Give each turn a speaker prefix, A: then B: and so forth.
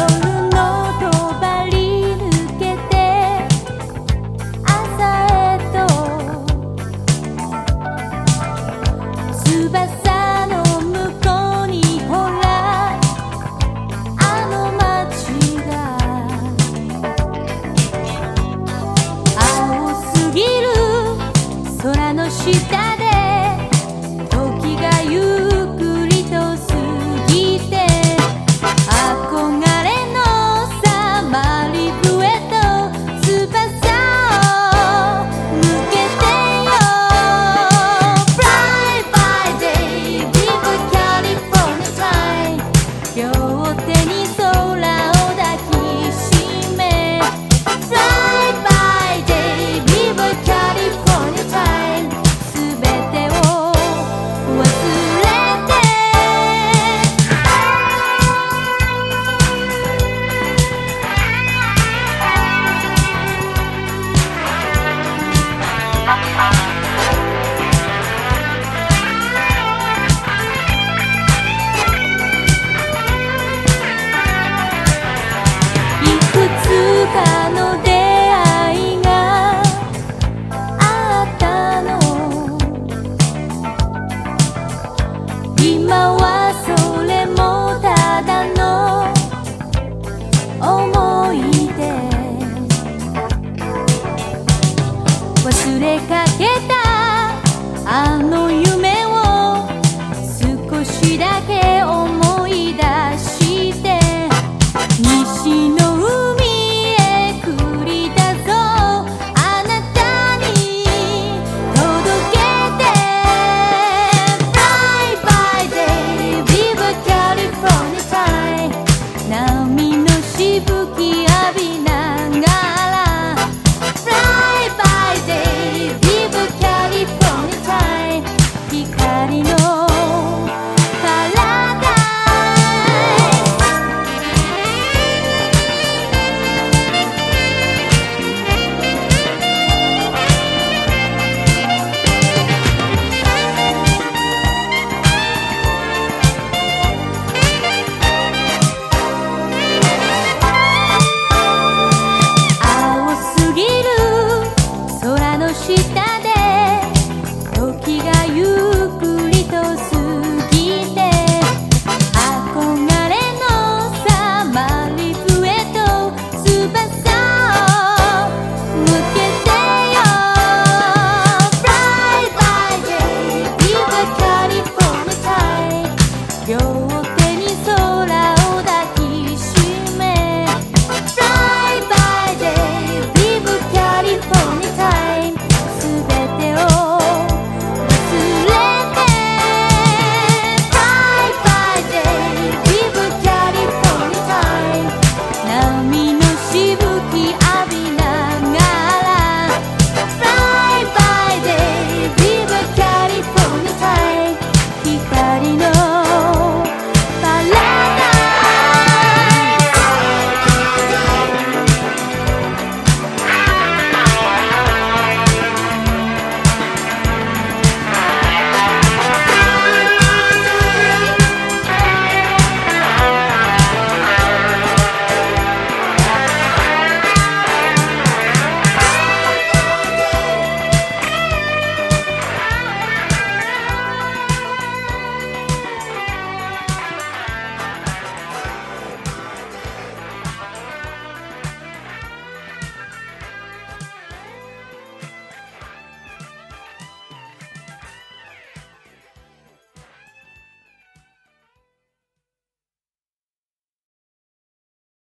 A: love. の出会いがあったの。今はそれもただの思い出。忘れかけたあの